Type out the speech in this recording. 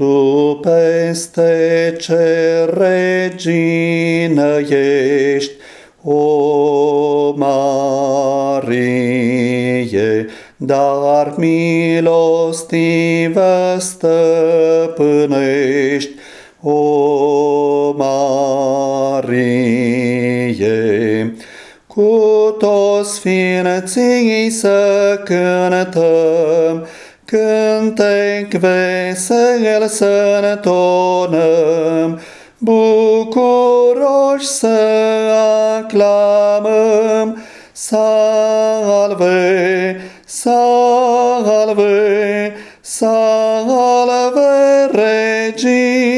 Tu peste ce regină ești, o Marie, dar milostivă stăpânești, o Marie. Cu toți sfinții să cântăm, cântec vesel să întonăm, bucuroși să aclamăm, salve, salve, salve, Regina.